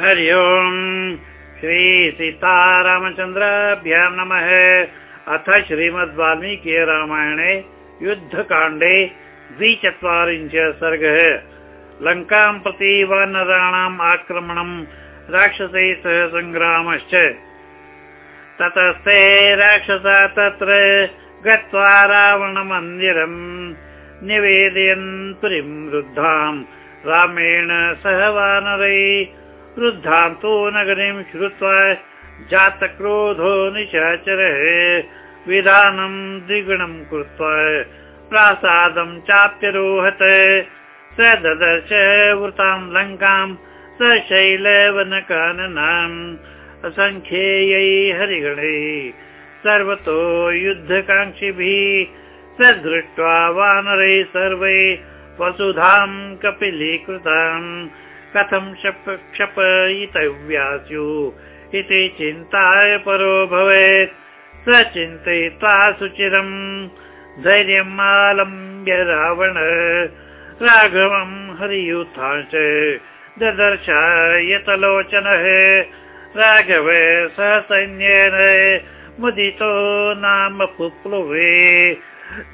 हरि ओम्। श्रीसीतारामचन्द्राभ्यां नमः। अथ श्रीमद् वाल्मीकि रामायणे युद्धकाण्डे द्विचत्वारिंश सर्गः। लङ्कां प्रति वानराणाम् आक्रमणम् राक्षसै सह सङ्ग्रामश्च। ततस्ते राक्षसा तत्र गत्वा रावणमन्दिरम् निवेदयन् पुरीं वृद्धाम् रामेण सह वानरै वृद्धां तु नगरीं श्रुत्वा जातक्रोधो निशाचरः विधानं द्विगुणं कृत्वा प्रासादं चाप्यरोहत। स ददर्श वृतां लङ्कां स शैलवनकाननाम् असङ्ख्येयै हरिगणैः। सर्वतो युद्धकाङ्क्षिभिः स दृष्ट्वा वानरैः सर्वै वसुधां कपिलीकृताम् कथं क्षपयितव्यास्यु इति चिन्ताय परो भवेत्। स चिन्तयित्वा सुचिरम् धैर्यम् आलम्ब्य रावण। राघवम् हरियुथांश ददर्श यतलोचनः राघव सह सैन्येन मुदितो नाम पुप्लुवे।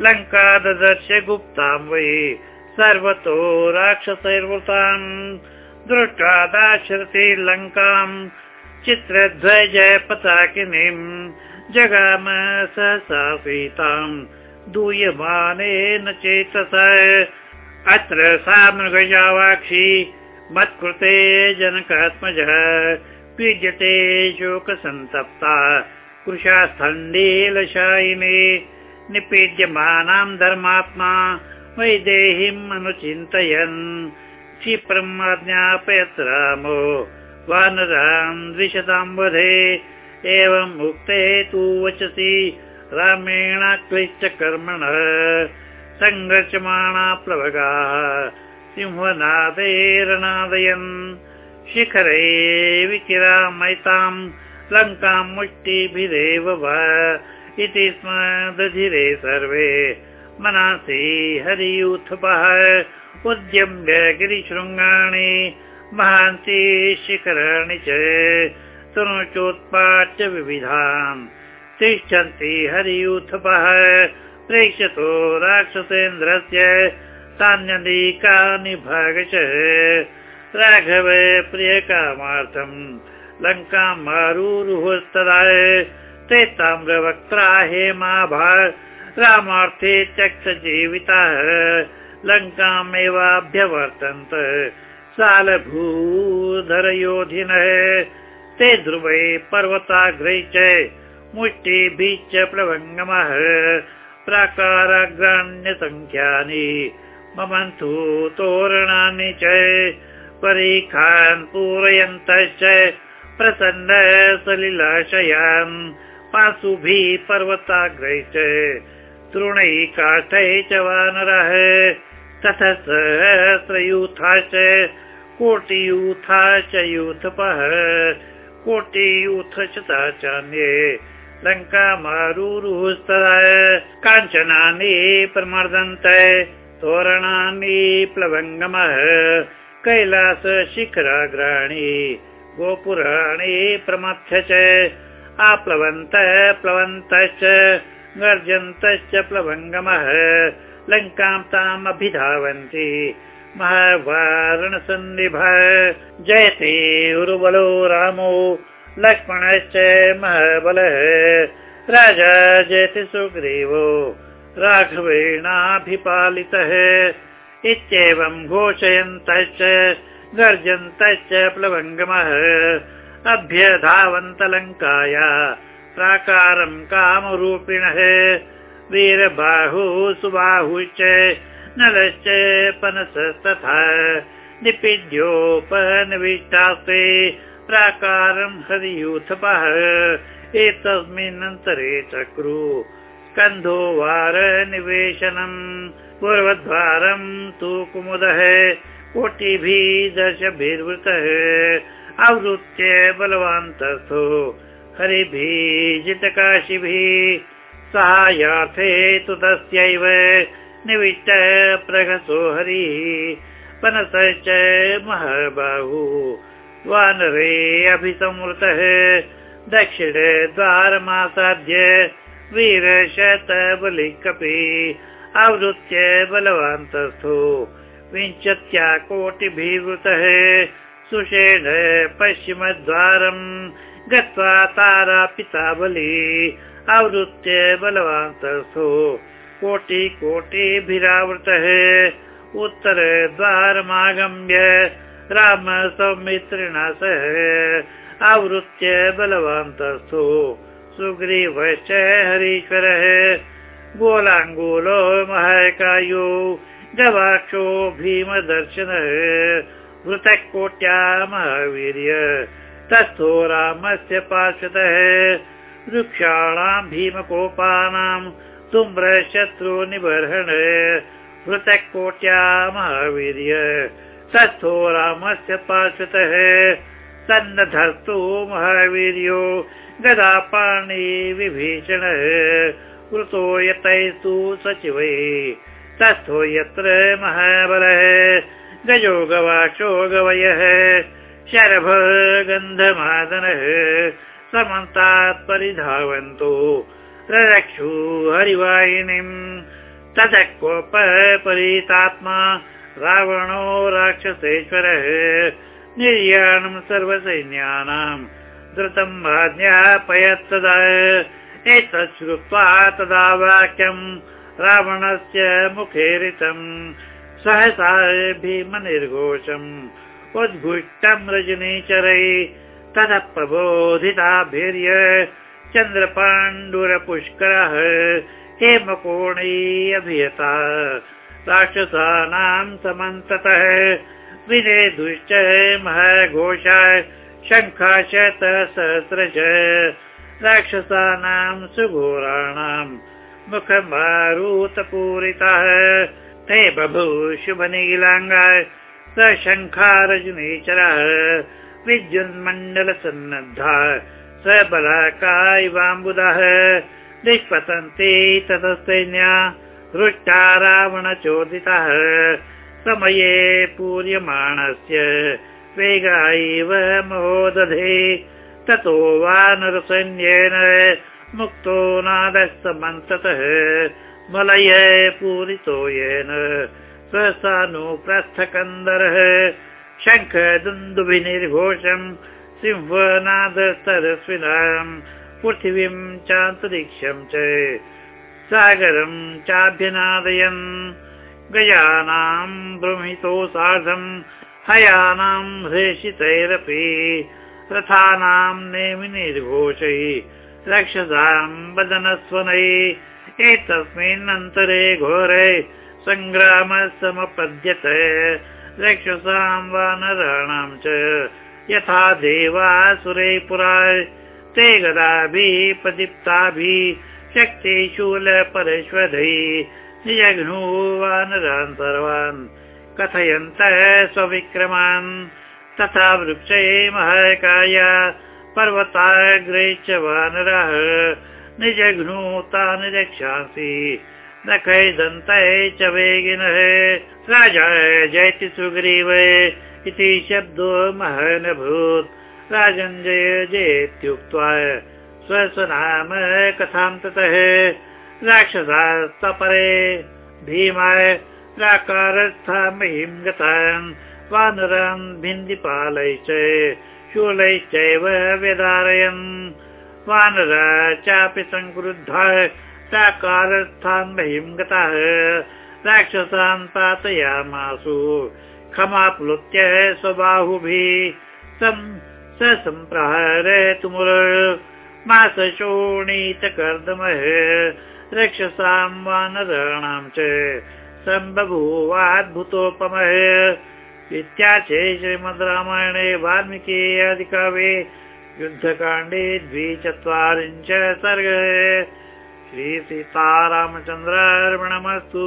लङ्का ददर्श गुप्तां वै सर्वतो राक्षसैर्वृताम् दृष्ट्वा दाशरथि लङ्काम् चित्रध्वज पताकिनीम् जगाम सहसा सीताम् दूयमानेन चेतस। अत्र सा मृगजावाक्षी मत्कृते जनकात्मजः पीड्यते शोकसन्तप्ता कृशास्थण्डीलशायिने निपीड्यमानां धर्मात्मा वैदेहीम् अनुचिन्तयन् क्षिप्रम् अज्ञापयत् रामो। द्विशतां वधे। एवम् उक्ते तु वचसि रामेण क्लिश्च कर्मणः सङ्घर्षमाणा प्लवगाः सिंहनादैरनादयन् शिखरे विकिरामयताम् लङ्काम् मुष्टिभिरेव इति स्म दधिरे सर्वे मनासि हरियूथपः उद्यम्य गिरिशृङ्गाणि महान्ति शिखराणि च तनुचोत्पाट्य विविधान् तिष्ठन्ति हरियूथपः। प्रेक्षतो राक्षसेन्द्रस्य तान्यदीकानि भागशः राघव प्रियकामार्थम् लङ्काम् आरुरुहस्तदा ते ताम्रवक्त्रा हेमाभा रामार्थे त्यक्तजीविताः लङ्कामेवाभ्यवर्तन्त। सालभूधरयोधिनः ते ध्रुवै मुष्टिभिः च प्लवङ्गमः प्राकाराग्राण्यसङ्ख्यानि ममन्तु तोरणानि च परीखान् पूरयन्तश्च प्रसन्न सलिलाशयान् पर्वताग्रै च तृणैः काष्ठैः च वानरः। ततः सहस्रयूथा च कोटियूथा च यूथपः। कोटियूथ चान्ये लङ्कामारुरुस्तदा काञ्चनानि प्रमर्दन्त तोरणानि प्लवङ्गमः। कैलास शिखराग्राणि गोपुराणि प्रमथ्य च आप्लवन्त प्लवन्तश्च गर्जन्तश्च प्लवङ्गमः लङ्कां ताम् अभिधावन्ति महावारणसन्निभ जयते उरुबलो रामो लक्ष्मणश्च महाबलः। राजा जयति सुग्रीवो राघवेणाभिपालितः। इत्येवं घोषयन्तश्च गर्जन्तश्च प्लवङ्गमः। अभ्यधावन्तलङ्काया प्राकारम् कामरूपिणः वीरबाहु सुबाहुश्च नलश्च पनसस्तथा निपीड्योपनिविष्टास्ते प्राकारम् हरियूथपः। एतस्मिन्नन्तरे चक्रु स्कन्धो वार निवेशनम् पूर्वद्वारम् तु कुमुदः कोटिभिः दशभिर्वृतः। आवृत्य बलवान्तस्थो हरिभिः जितकाशिभिः साहाय्यार्थे तु तस्यैव निविष्ट प्रघसो हरिः पनसश्च महाबाहु। वानरे अभिसंवृतः दक्षिणे द्वारमासाद्य वीरशतबलिकपि आवृत्य बलवान्तस्थो। विंशत्या कोटिभिवृतः सुषेण पश्चिमद्वारम् गत्वा तारा पिता आवृत्य बलवान्तस्थो कोटि कोटिभिरावृतः उत्तरद्वारमागम्य राम सौमित्रिणा सह आवृत्य बलवान्तस्थो सुग्रीवश्च हरीश्वरः गोलाङ्गूलो महाकायो गवाक्षो भीमदर्शनः वृतः कोट्या महावीर्य तस्थो रामस्य पार्श्वतः वृक्षाणां भीमकोपानां तुम्रशत्रु निबर्हण वृतः कोट्या महावीर्य तस्थो रामस्य पार्श्वतः सन्नधर्तु महावीर्यो गदापाणि विभीषणः। कृतो यतैस्तु सचिवै। तस्थो यत्र महाबलः। गजो गवाक्षो गवयः शरभ गन्धमादनः समन्तात् परिधावन्तो। रक्षु हरिवाहिनीम्। ततः कोप परितात्मा रावणो राक्षसेश्वरः। निर्याणम् सर्वसैन्यानाम् धृतम् आज्ञापयत्तदा एतत् श्रुत्वा तदा वाक्यम् रावणस्य मुखेरितम् सहसा भीमनिर्घोषम् उद्घुष्टम् रजनीचरै ततः प्रबोधिताभिर्य चन्द्रपाण्डुरपुष्करः हेमकोणी अभियता राक्षसानाम् समन्ततः विनेदुश्च महघोष शङ्खाशतसहस्रश। राक्षसानाम् सुघोराणाम् मुखमारुतपूरितः। ते बभू शुभनीलाङ्गाय स शङ्खारजनीचरः विद्युन्मण्डलसन्नद्धा। स बलाकायवाम्बुदः निष्पतन्ति ततसैन्या हृष्टा रावणचोदितः समये पूर्यमाणस्य वेगा इव महोदधे। ततो वानरसैन्येन मुक्तो नादस्तमन्ततः। मलय पूरितो येन स्वसानुप्रस्थकन्दरः शङ्ख दुन्दुभिनिर्घोषम् सिंहनादस्तरस्विनाम् पृथिवीम् चान्तरिक्षम् च सागरम् चाभ्यनादयन्। गजानाम् भ्रमितो सार्धम् हयानाम् हृषितैरपि रथानाम् नेमिनिर्घोषै रक्षसाम् वदनस्वनै एतस्मिन्नन्तरे घोरे सङ्ग्रामः समपद्यत रक्षसाम् वानराणाम् च। यथा देवासुरे पुरा ते गदाभिः प्रदीप्ताभिः शक्तिशूलपरश्वधैः निजघ्नु वानरान् सर्वान् कथयन्तः स्वविक्रमान्। तथा वृक्षे महकाय पर्वताग्रे च वानरः निजघ्नु तान् रक्षांसि न कैदन्तः च वेगिनः। राजा जयति सुग्रीव इति शब्दो महनभूत्। राजञ्जय जयेत्युक्त्वा स्वस्वनाम कथां ततः। राक्षसास्तपरे भीमाय प्राकारस्था महिं गतान् वानरान् भिन्दिपालैश्च शूलैश्चैव व्यधारयन्। वानरा चापि सङ्क्रुद्धा प्राकारस्थान् महिं गतः राक्षसान् पातयामासु क्षमाप्लुत्य स्वबाहुभिः स सम्प्रहर तुमुर मास शोणीतकर्दमः रक्षसां वानराणां च सम्बभूवाद्भुतोपमः इत्याचे श्रीमद् रामायणे वाल्मीकि आदिकाव्ये युद्धकाण्डे द्विचत्वारिंश सर्ग श्रीसीतारामचन्द्रार्पणमस्तु